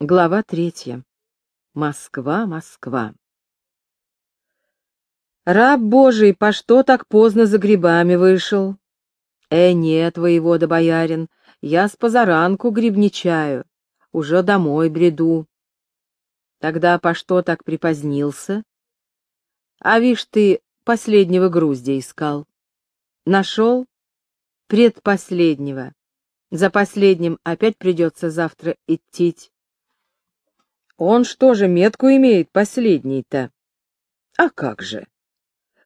Глава третья. Москва, Москва. Раб Божий, по что так поздно за грибами вышел? Э, нет, воевода боярин, я с позаранку грибничаю, уже домой бреду. Тогда по что так припозднился? А вишь ты, последнего груздя искал. Нашел? Предпоследнего. За последним опять придется завтра идти. Он что же метку имеет последний-то? А как же?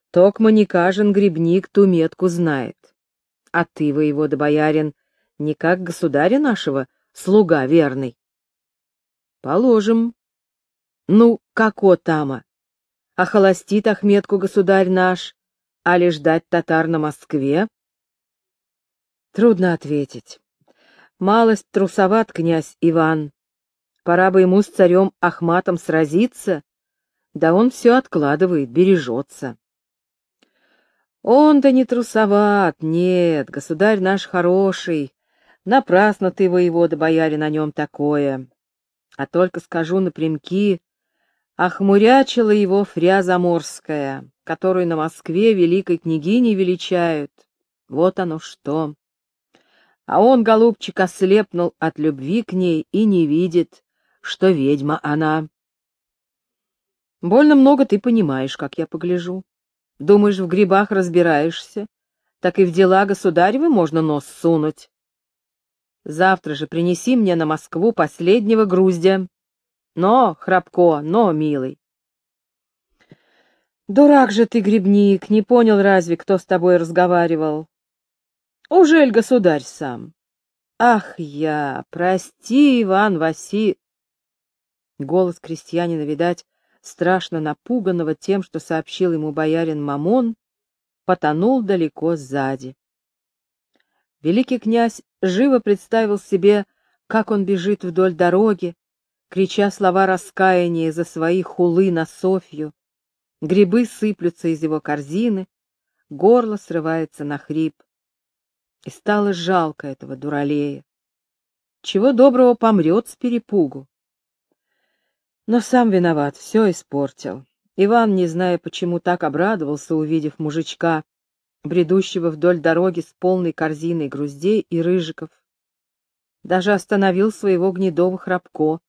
Токма не кажен грибник ту метку знает. А ты, воевода боярин, не как государя нашего, слуга верный. Положим. Ну, како тама? Охолостит Ахметку государь наш, а ли ждать татар на Москве? Трудно ответить. Малость трусоват князь Иван. Пора бы ему с царем Ахматом сразиться, да он все откладывает, бережется. Он-то не трусоват, нет, государь наш хороший. Напрасно ты, воевода, бояре, на нем такое. А только скажу напрямки, охмурячила его фря заморская, которую на Москве великой княгиней величают. Вот оно что. А он, голубчик, ослепнул от любви к ней и не видит, что ведьма она. Больно много ты понимаешь, как я погляжу. Думаешь, в грибах разбираешься? Так и в дела государевы можно нос сунуть. Завтра же принеси мне на Москву последнего груздя. Но, Храбко, но, милый. Дурак же ты, грибник, не понял разве, кто с тобой разговаривал? Ужель государь сам? Ах я, прости, Иван Васи... Голос крестьянина, видать, страшно напуганного тем, что сообщил ему боярин Мамон, потонул далеко сзади. Великий князь живо представил себе, как он бежит вдоль дороги, крича слова раскаяния за свои хулы на Софью. Грибы сыплются из его корзины, горло срывается на хрип. И стало жалко этого дуралея. Чего доброго помрет с перепугу. Но сам виноват, все испортил. Иван, не зная почему, так обрадовался, увидев мужичка, бредущего вдоль дороги с полной корзиной груздей и рыжиков. Даже остановил своего гнедого храбко,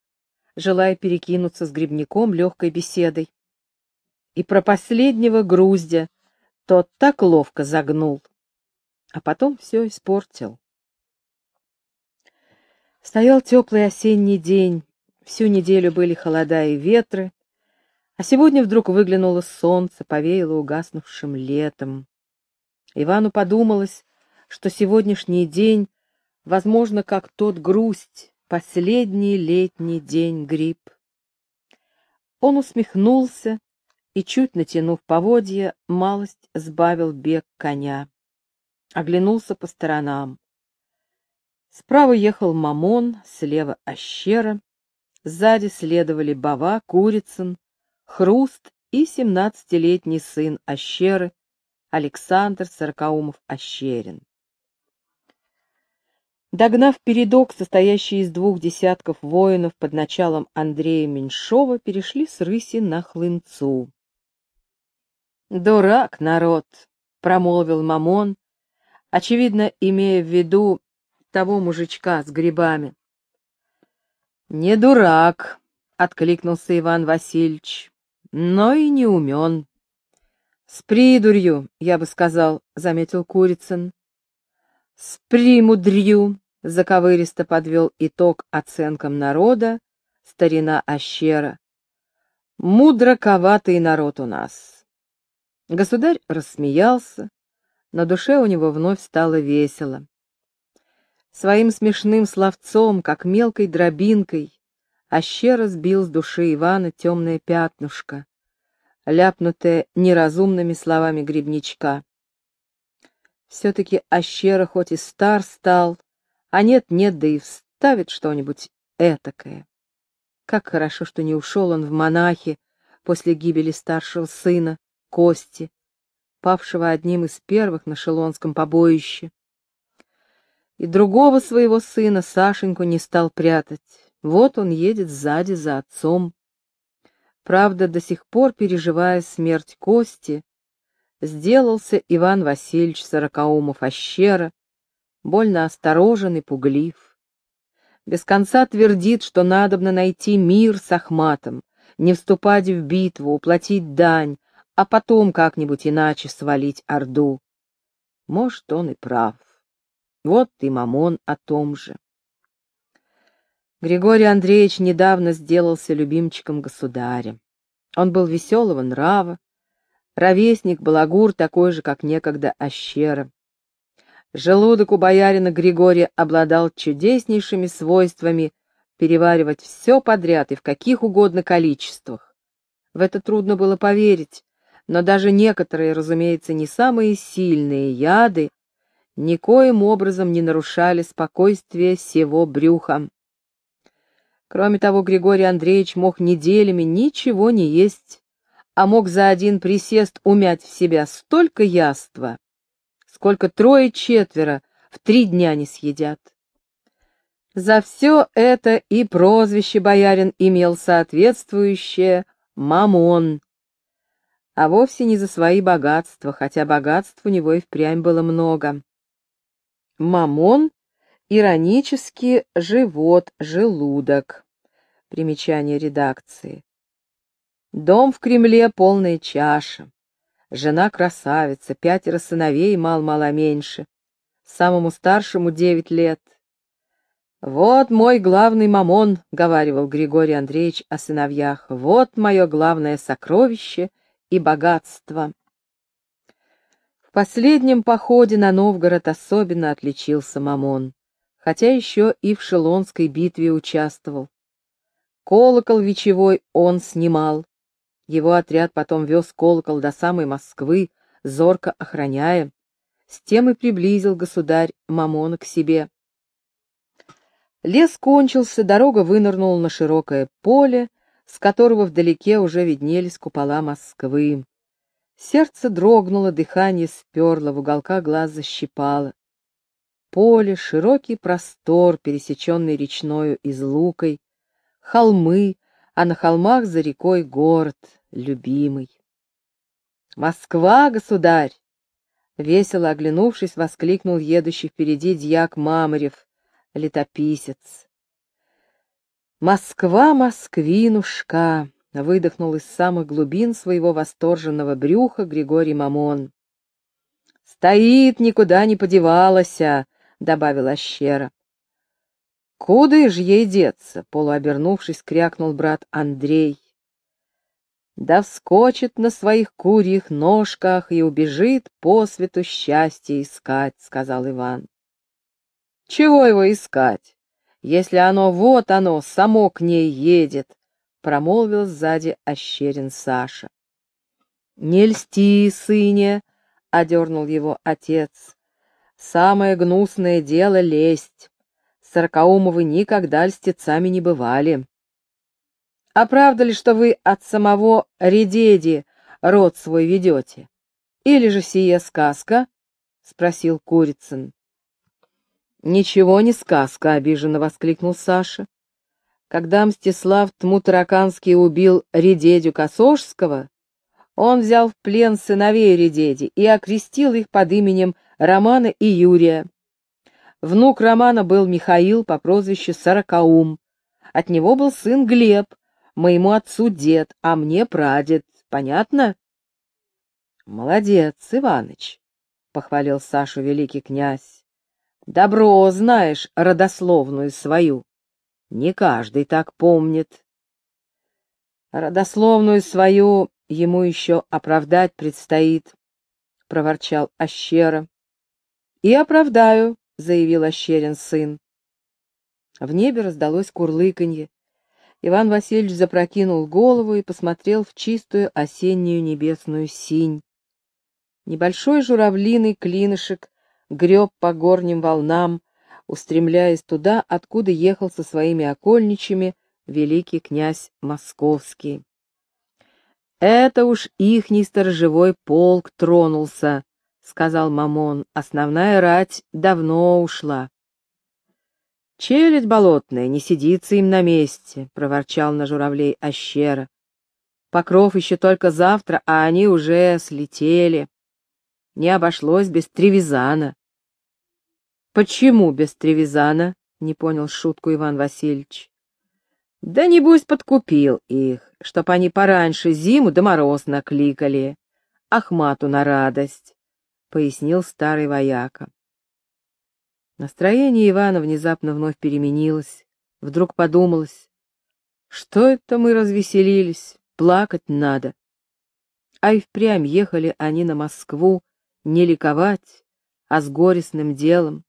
желая перекинуться с грибником легкой беседой. И про последнего груздя тот так ловко загнул, а потом все испортил. Стоял теплый осенний день, всю неделю были холода и ветры, а сегодня вдруг выглянуло солнце, повеяло угаснувшим летом. Ивану подумалось, что сегодняшний день, возможно, как тот грусть, последний летний день гриб. Он усмехнулся и, чуть натянув поводья, малость сбавил бег коня оглянулся по сторонам. Справа ехал Мамон, слева — Ощера, сзади следовали Бава, Курицын, Хруст и семнадцатилетний сын Ощеры, Александр Сорокаумов-Ощерин. Догнав передок, состоящий из двух десятков воинов под началом Андрея Меньшова, перешли с рыси на хлынцу. «Дурак, народ!» — промолвил Мамон, очевидно, имея в виду того мужичка с грибами. «Не дурак», — откликнулся Иван Васильевич, — «но и не умен». «С придурью, я бы сказал», — заметил Курицын. «С примудрью», — заковыристо подвел итог оценкам народа старина Ощера. «Мудроковатый народ у нас». Государь рассмеялся, на душе у него вновь стало весело. Своим смешным словцом, как мелкой дробинкой, Ащера сбил с души Ивана темное пятнышко, ляпнутое неразумными словами грибничка. Все-таки Ащера хоть и стар стал, а нет-нет, да и вставит что-нибудь этакое. Как хорошо, что не ушел он в монахи после гибели старшего сына, Кости, павшего одним из первых на Шелонском побоище. И другого своего сына, Сашеньку, не стал прятать. Вот он едет сзади за отцом. Правда, до сих пор, переживая смерть Кости, сделался Иван Васильевич Сорокаумов Ощера, больно осторожен и пуглив. Без конца твердит, что надобно найти мир с Ахматом, не вступать в битву, уплатить дань, а потом как-нибудь иначе свалить Орду. Может, он и прав. Вот и Мамон о том же. Григорий Андреевич недавно сделался любимчиком государя. Он был веселого нрава, ровесник Балагур такой же, как некогда Ощера. Желудок у боярина Григория обладал чудеснейшими свойствами переваривать все подряд и в каких угодно количествах. В это трудно было поверить, но даже некоторые, разумеется, не самые сильные яды никоим образом не нарушали спокойствие всего брюха. Кроме того, Григорий Андреевич мог неделями ничего не есть, а мог за один присест умять в себя столько яства, сколько трое-четверо в три дня не съедят. За все это и прозвище боярин имел соответствующее «мамон», а вовсе не за свои богатства, хотя богатств у него и впрямь было много. Мамон — иронически живот, желудок. Примечание редакции. Дом в Кремле — полная чаша. Жена красавица, пятеро сыновей, мал-мало меньше. Самому старшему девять лет. «Вот мой главный мамон», — говаривал Григорий Андреевич о сыновьях, — «вот мое главное сокровище и богатство». Последнем походе на Новгород особенно отличился мамон, хотя еще и в Шелонской битве участвовал. Колокол вечевой он снимал. Его отряд потом вез колокол до самой Москвы, зорко охраняя. С тем и приблизил государь Мамона к себе. Лес кончился, дорога вынырнула на широкое поле, с которого вдалеке уже виднелись купола Москвы. Сердце дрогнуло, дыхание сперло, в уголках глаз защипало. Поле, широкий простор, пересеченный речною излукой, холмы, а на холмах за рекой город, любимый. «Москва, государь!» Весело оглянувшись, воскликнул едущий впереди дьяк Мамарев, летописец. «Москва, Москвинушка!» — выдохнул из самых глубин своего восторженного брюха Григорий Мамон. «Стоит, никуда не подевалась!» — добавила Щера. «Куда ж ей деться?» — полуобернувшись, крякнул брат Андрей. «Да вскочит на своих курьих ножках и убежит по свету счастье искать», — сказал Иван. «Чего его искать, если оно вот оно, само к ней едет?» — промолвил сзади ощерен Саша. «Не льсти, сыне!» — одернул его отец. «Самое гнусное дело — лесть. Сорокаумовы никогда льстецами не бывали. А правда ли, что вы от самого Редеди род свой ведете? Или же сия сказка? — спросил Курицын. «Ничего не сказка», — обиженно воскликнул Саша. Когда Мстислав Тмутараканский убил Редедю Косожского, он взял в плен сыновей Редеди и окрестил их под именем Романа и Юрия. Внук Романа был Михаил по прозвищу Сорокаум. От него был сын Глеб, моему отцу дед, а мне прадед. Понятно? Молодец, Иваныч, — похвалил Сашу великий князь. Добро знаешь родословную свою. Не каждый так помнит. Родословную свою ему еще оправдать предстоит, — проворчал Ащера. И оправдаю, — заявил Ощерин сын. В небе раздалось курлыканье. Иван Васильевич запрокинул голову и посмотрел в чистую осеннюю небесную синь. Небольшой журавлиный клинышек греб по горним волнам, устремляясь туда, откуда ехал со своими окольничами великий князь Московский. Это уж ихний сторожевой полк тронулся, — сказал Мамон, — основная рать давно ушла. Челядь болотная, не сидится им на месте, — проворчал на журавлей Ощера. Покров еще только завтра, а они уже слетели. Не обошлось без Тревизана. Почему без Тревизана? — не понял шутку Иван Васильевич. Да небось подкупил их, чтоб они пораньше зиму да мороз накликали. Ахмату на радость, — пояснил старый вояка. Настроение Ивана внезапно вновь переменилось. Вдруг подумалось, что это мы развеселились, плакать надо. А и впрямь ехали они на Москву не ликовать, а с горестным делом.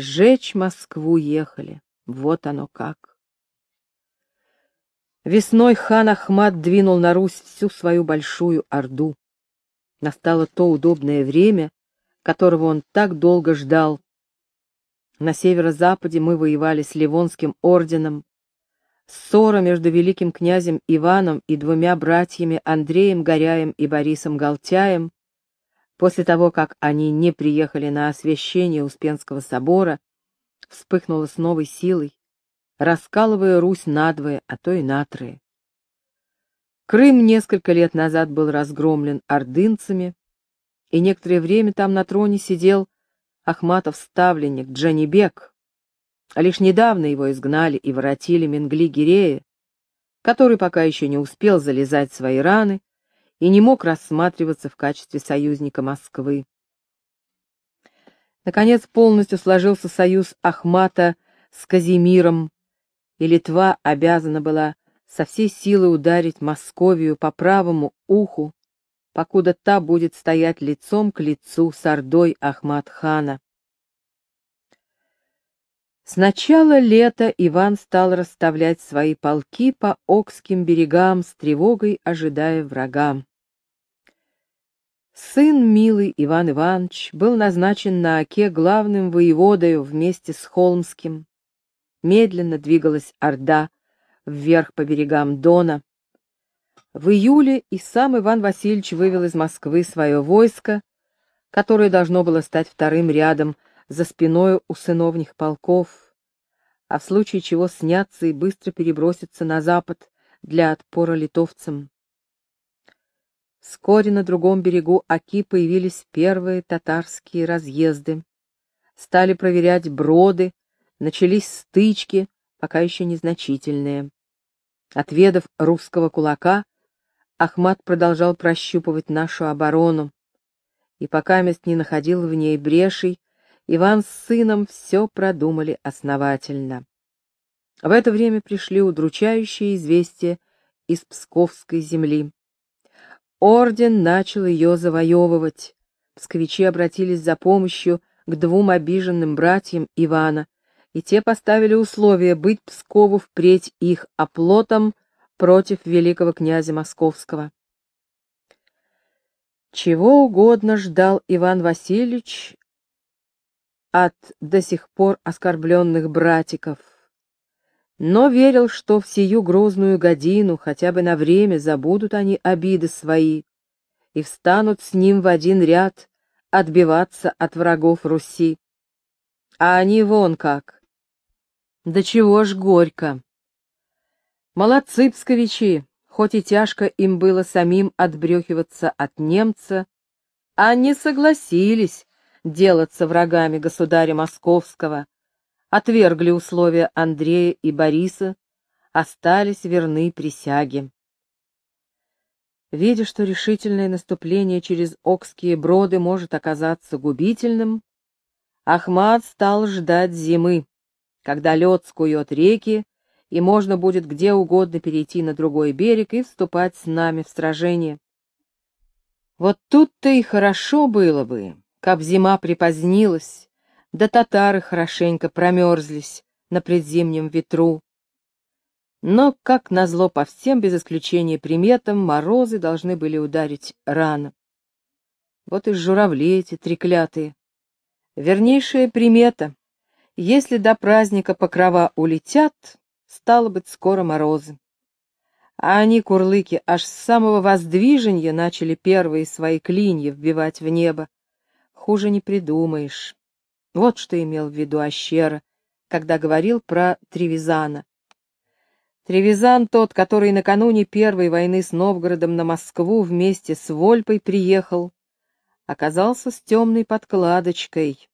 Сжечь Москву ехали, вот оно как. Весной хан Ахмат двинул на Русь всю свою большую орду. Настало то удобное время, которого он так долго ждал, на северо-западе мы воевали с Ливонским орденом. Ссора между великим князем Иваном и двумя братьями Андреем Горяем и Борисом Галтяем, после того, как они не приехали на освящение Успенского собора, вспыхнула с новой силой, раскалывая Русь надвое, а то и натрое. Крым несколько лет назад был разгромлен ордынцами, и некоторое время там на троне сидел Ахматов ставленник Джанибек, а лишь недавно его изгнали и воротили Менгли-Гирея, который пока еще не успел залезать свои раны и не мог рассматриваться в качестве союзника Москвы. Наконец полностью сложился союз Ахмата с Казимиром, и Литва обязана была со всей силы ударить Московию по правому уху, покуда та будет стоять лицом к лицу с ордой Ахмад-хана. С начала лета Иван стал расставлять свои полки по Окским берегам с тревогой, ожидая врага. Сын милый Иван Иванович был назначен на Оке главным воеводою вместе с Холмским. Медленно двигалась Орда вверх по берегам Дона, в июле и сам Иван Васильевич вывел из Москвы свое войско, которое должно было стать вторым рядом за спиной у сыновних полков, а в случае чего сняться и быстро переброситься на запад для отпора литовцам. Вскоре на другом берегу Оки появились первые татарские разъезды. Стали проверять броды, начались стычки, пока еще незначительные. Отведав русского кулака, Ахмат продолжал прощупывать нашу оборону, и пока мест не находил в ней брешей, Иван с сыном все продумали основательно. В это время пришли удручающие известия из Псковской земли. Орден начал ее завоевывать. Псковичи обратились за помощью к двум обиженным братьям Ивана, и те поставили условие быть Пскову впредь их оплотом против великого князя Московского. Чего угодно ждал Иван Васильевич от до сих пор оскорбленных братиков, но верил, что в сию грозную годину хотя бы на время забудут они обиды свои и встанут с ним в один ряд отбиваться от врагов Руси. А они вон как. Да чего ж горько. Молодцы псковичи, хоть и тяжко им было самим отбрехиваться от немца, а не согласились делаться врагами государя Московского, отвергли условия Андрея и Бориса, остались верны присяге. Видя, что решительное наступление через Окские броды может оказаться губительным, Ахмат стал ждать зимы, когда лед скует реки, и можно будет где угодно перейти на другой берег и вступать с нами в сражение. Вот тут-то и хорошо было бы, как зима припозднилась, да татары хорошенько промерзлись на предзимнем ветру. Но, как назло по всем, без исключения приметам, морозы должны были ударить рано. Вот и журавли эти треклятые. Вернейшая примета. Если до праздника покрова улетят, Стало быть, скоро морозы. А они, курлыки, аж с самого воздвижения начали первые свои клинья вбивать в небо. Хуже не придумаешь. Вот что имел в виду Ащера, когда говорил про Тревизана. Тревизан тот, который накануне Первой войны с Новгородом на Москву вместе с Вольпой приехал, оказался с темной подкладочкой.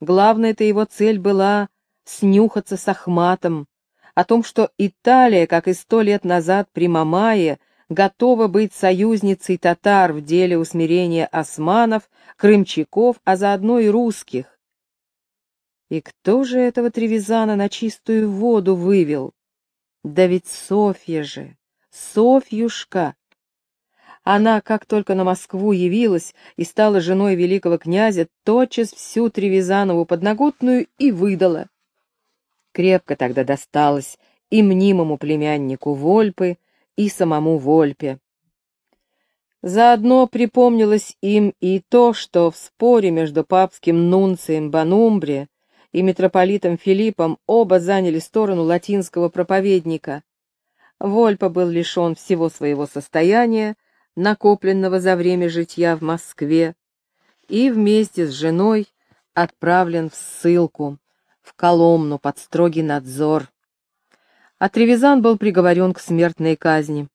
Главная-то его цель была снюхаться с Ахматом, о том, что Италия, как и сто лет назад при Мамае, готова быть союзницей татар в деле усмирения османов, крымчаков, а заодно и русских. И кто же этого Тревизана на чистую воду вывел? Да ведь Софья же, Софьюшка! Она, как только на Москву явилась и стала женой великого князя, тотчас всю Тревизанову подноготную и выдала. Крепко тогда досталось и мнимому племяннику Вольпы, и самому Вольпе. Заодно припомнилось им и то, что в споре между папским нунцием Банумбре и митрополитом Филиппом оба заняли сторону латинского проповедника. Вольпа был лишен всего своего состояния, накопленного за время житья в Москве, и вместе с женой отправлен в ссылку, в Коломну под строгий надзор. А Тревизан был приговорен к смертной казни,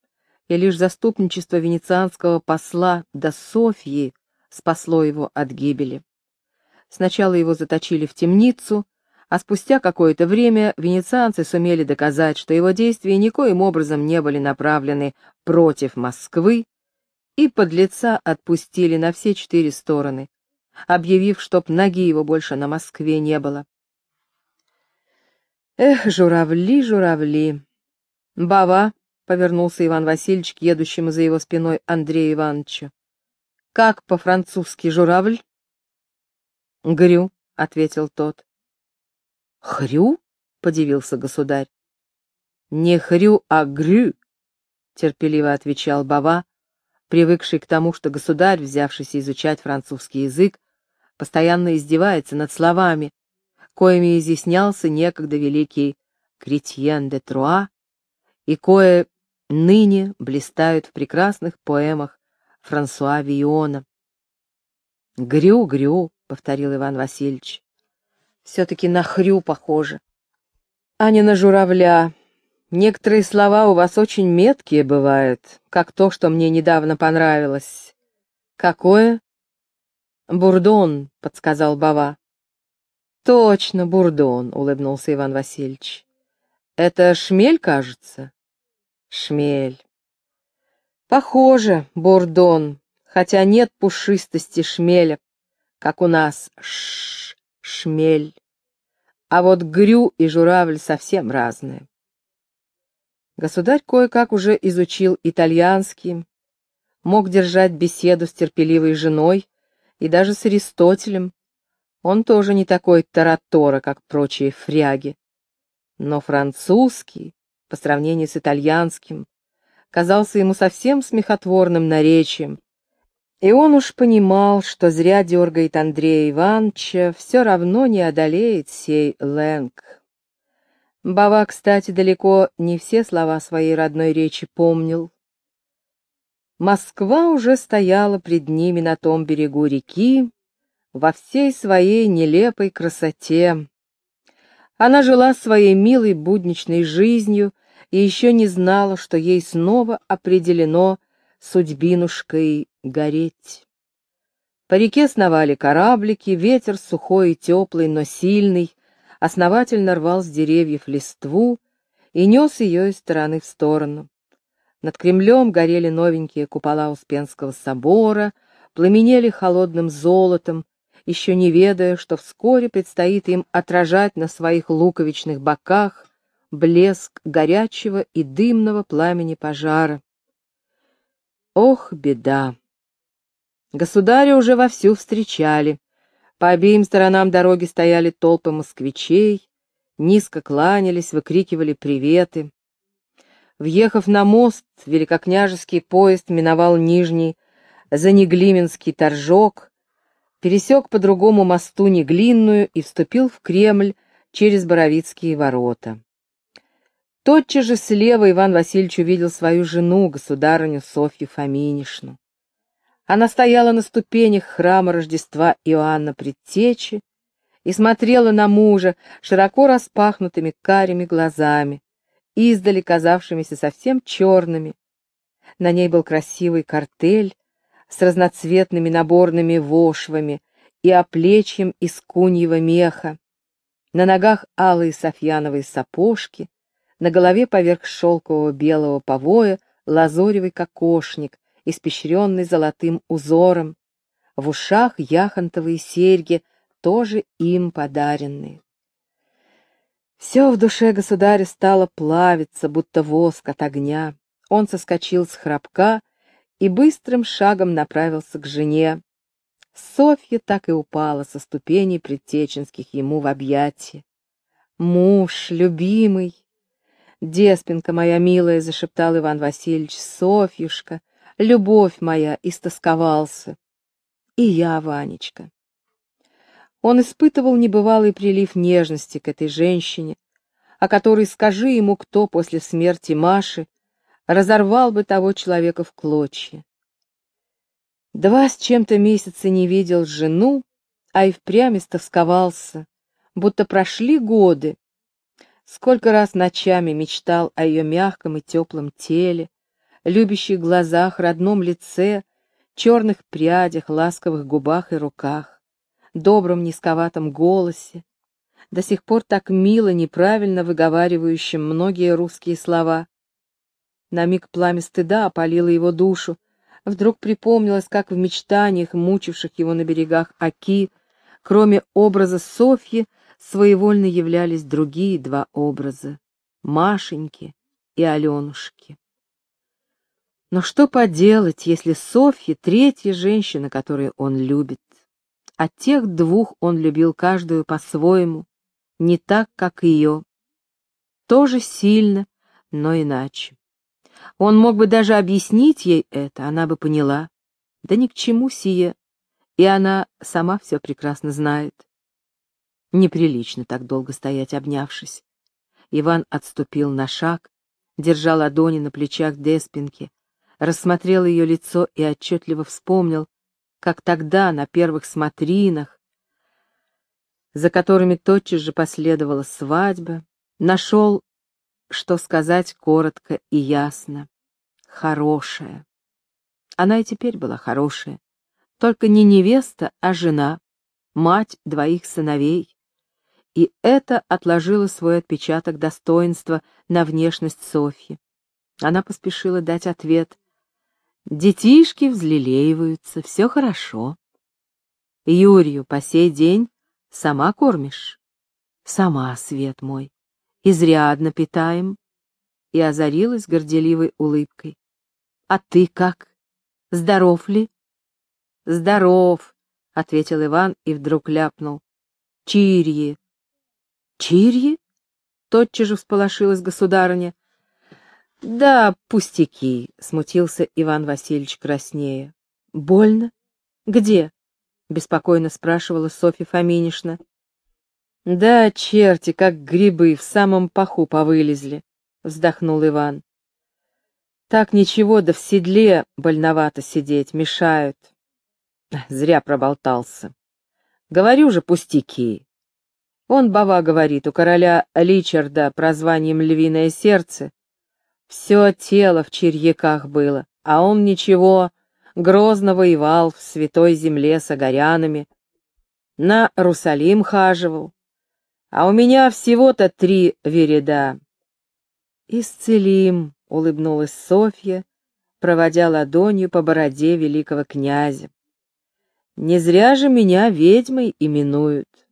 и лишь заступничество венецианского посла до Софьи спасло его от гибели. Сначала его заточили в темницу, а спустя какое-то время венецианцы сумели доказать, что его действия никоим образом не были направлены против Москвы, и подлеца отпустили на все четыре стороны, объявив, чтоб ноги его больше на Москве не было. Эх, журавли, журавли! Бава, — повернулся Иван Васильевич к едущему за его спиной Андрею Ивановичу. Как по-французски журавль? Грю, — ответил тот. Хрю? — подивился государь. Не хрю, а грю, — терпеливо отвечал Бава, привыкший к тому, что государь, взявшийся изучать французский язык, постоянно издевается над словами, коими изъяснялся некогда великий Кретьен де Труа, и кое ныне блистают в прекрасных поэмах Франсуа Виона. «Грю, грю», — повторил Иван Васильевич. «Все-таки на хрю похоже, а не на журавля. Некоторые слова у вас очень меткие бывают, как то, что мне недавно понравилось». «Какое?» «Бурдон», — подсказал Бава. Точно, бурдон, улыбнулся Иван Васильевич. Это шмель, кажется? Шмель. Похоже, бурдон, хотя нет пушистости шмеля, как у нас ш шмель. А вот грю и журавль совсем разные. Государь кое-как уже изучил итальянский, мог держать беседу с терпеливой женой и даже с Аристотелем, он тоже не такой таратора, как прочие фряги. Но французский, по сравнению с итальянским, казался ему совсем смехотворным наречием, и он уж понимал, что зря дергает Андрея Ивановича, все равно не одолеет сей Лэнг. Бава, кстати, далеко не все слова своей родной речи помнил. Москва уже стояла пред ними на том берегу реки, во всей своей нелепой красоте. Она жила своей милой будничной жизнью и еще не знала, что ей снова определено судьбинушкой гореть. По реке сновали кораблики, ветер сухой и теплый, но сильный, основательно рвал с деревьев листву и нес ее из стороны в сторону. Над Кремлем горели новенькие купола Успенского собора, пламенели холодным золотом, еще не ведая, что вскоре предстоит им отражать на своих луковичных боках блеск горячего и дымного пламени пожара. Ох, беда! Государя уже вовсю встречали. По обеим сторонам дороги стояли толпы москвичей, низко кланялись, выкрикивали приветы. Въехав на мост, великокняжеский поезд миновал Нижний Занеглименский торжок, пересек по другому мосту Неглинную и вступил в Кремль через Боровицкие ворота. Тотчас же слева Иван Васильевич увидел свою жену, государыню Софью Фоминишну. Она стояла на ступенях храма Рождества Иоанна Предтечи и смотрела на мужа широко распахнутыми карими глазами, издали казавшимися совсем черными. На ней был красивый картель с разноцветными наборными вошвами и оплечьем из куньего меха. На ногах алые софьяновые сапожки, на голове поверх шелкового белого повоя лазоревый кокошник, испещренный золотым узором, в ушах яхонтовые серьги, тоже им подаренные. Все в душе государя стало плавиться, будто воск от огня. Он соскочил с храбка и быстрым шагом направился к жене. Софья так и упала со ступеней предтеченских ему в объятия. «Муж, любимый!» «Деспинка моя милая!» — зашептал Иван Васильевич. «Софьюшка, любовь моя!» — истосковался. И я, Ванечка. Он испытывал небывалый прилив нежности к этой женщине, о которой, скажи ему кто после смерти Маши, разорвал бы того человека в клочья. Два с чем-то месяца не видел жену, а и впрямь истосковался, будто прошли годы. Сколько раз ночами мечтал о ее мягком и теплом теле, любящих глазах, родном лице, черных прядях, ласковых губах и руках, добром низковатом голосе, до сих пор так мило, неправильно выговаривающим многие русские слова. На миг пламя стыда опалило его душу, вдруг припомнилось, как в мечтаниях, мучивших его на берегах Аки, кроме образа Софьи, своевольно являлись другие два образа — Машеньки и Аленушки. Но что поделать, если Софья — третья женщина, которую он любит? От тех двух он любил каждую по-своему, не так, как ее. Тоже сильно, но иначе. Он мог бы даже объяснить ей это, она бы поняла. Да ни к чему сие, и она сама все прекрасно знает. Неприлично так долго стоять, обнявшись. Иван отступил на шаг, держа ладони на плечах Деспинки, рассмотрел ее лицо и отчетливо вспомнил, как тогда, на первых смотринах, за которыми тотчас же последовала свадьба, нашел, что сказать коротко и ясно. Хорошая. Она и теперь была хорошая, только не невеста, а жена, мать двоих сыновей. И это отложило свой отпечаток достоинства на внешность Софьи. Она поспешила дать ответ, Детишки взлелеиваются, все хорошо. Юрию по сей день сама кормишь? Сама, свет мой. Изрядно питаем. И озарилась горделивой улыбкой. А ты как? Здоров ли? Здоров, — ответил Иван и вдруг ляпнул. Чирьи. Чирьи? Тотчас же всполошилась государыня. «Да, пустяки», — смутился Иван Васильевич краснея. «Больно? Где?» — беспокойно спрашивала Софья Фоминишна. «Да, черти, как грибы, в самом паху повылезли», — вздохнул Иван. «Так ничего, да в седле больновато сидеть, мешают». Зря проболтался. «Говорю же, пустяки». Он, Бава, говорит, у короля Личарда прозванием «Львиное сердце» Все тело в черьяках было, а он ничего, грозно воевал в святой земле с огорянами, на Русалим хаживал, а у меня всего-то три вереда. «Исцелим», — улыбнулась Софья, проводя ладонью по бороде великого князя. «Не зря же меня ведьмой именуют».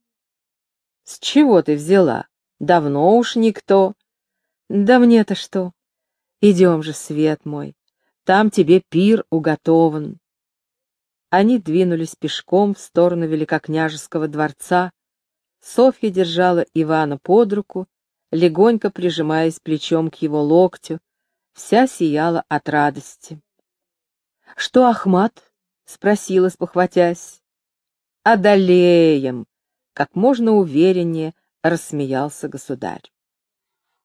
«С чего ты взяла? Давно уж никто». «Да мне-то что? Идем же, свет мой, там тебе пир уготован. Они двинулись пешком в сторону великокняжеского дворца. Софья держала Ивана под руку, легонько прижимаясь плечом к его локтю, вся сияла от радости. — Что, Ахмат? — спросила, спохватясь. — Одолеем! — как можно увереннее рассмеялся государь.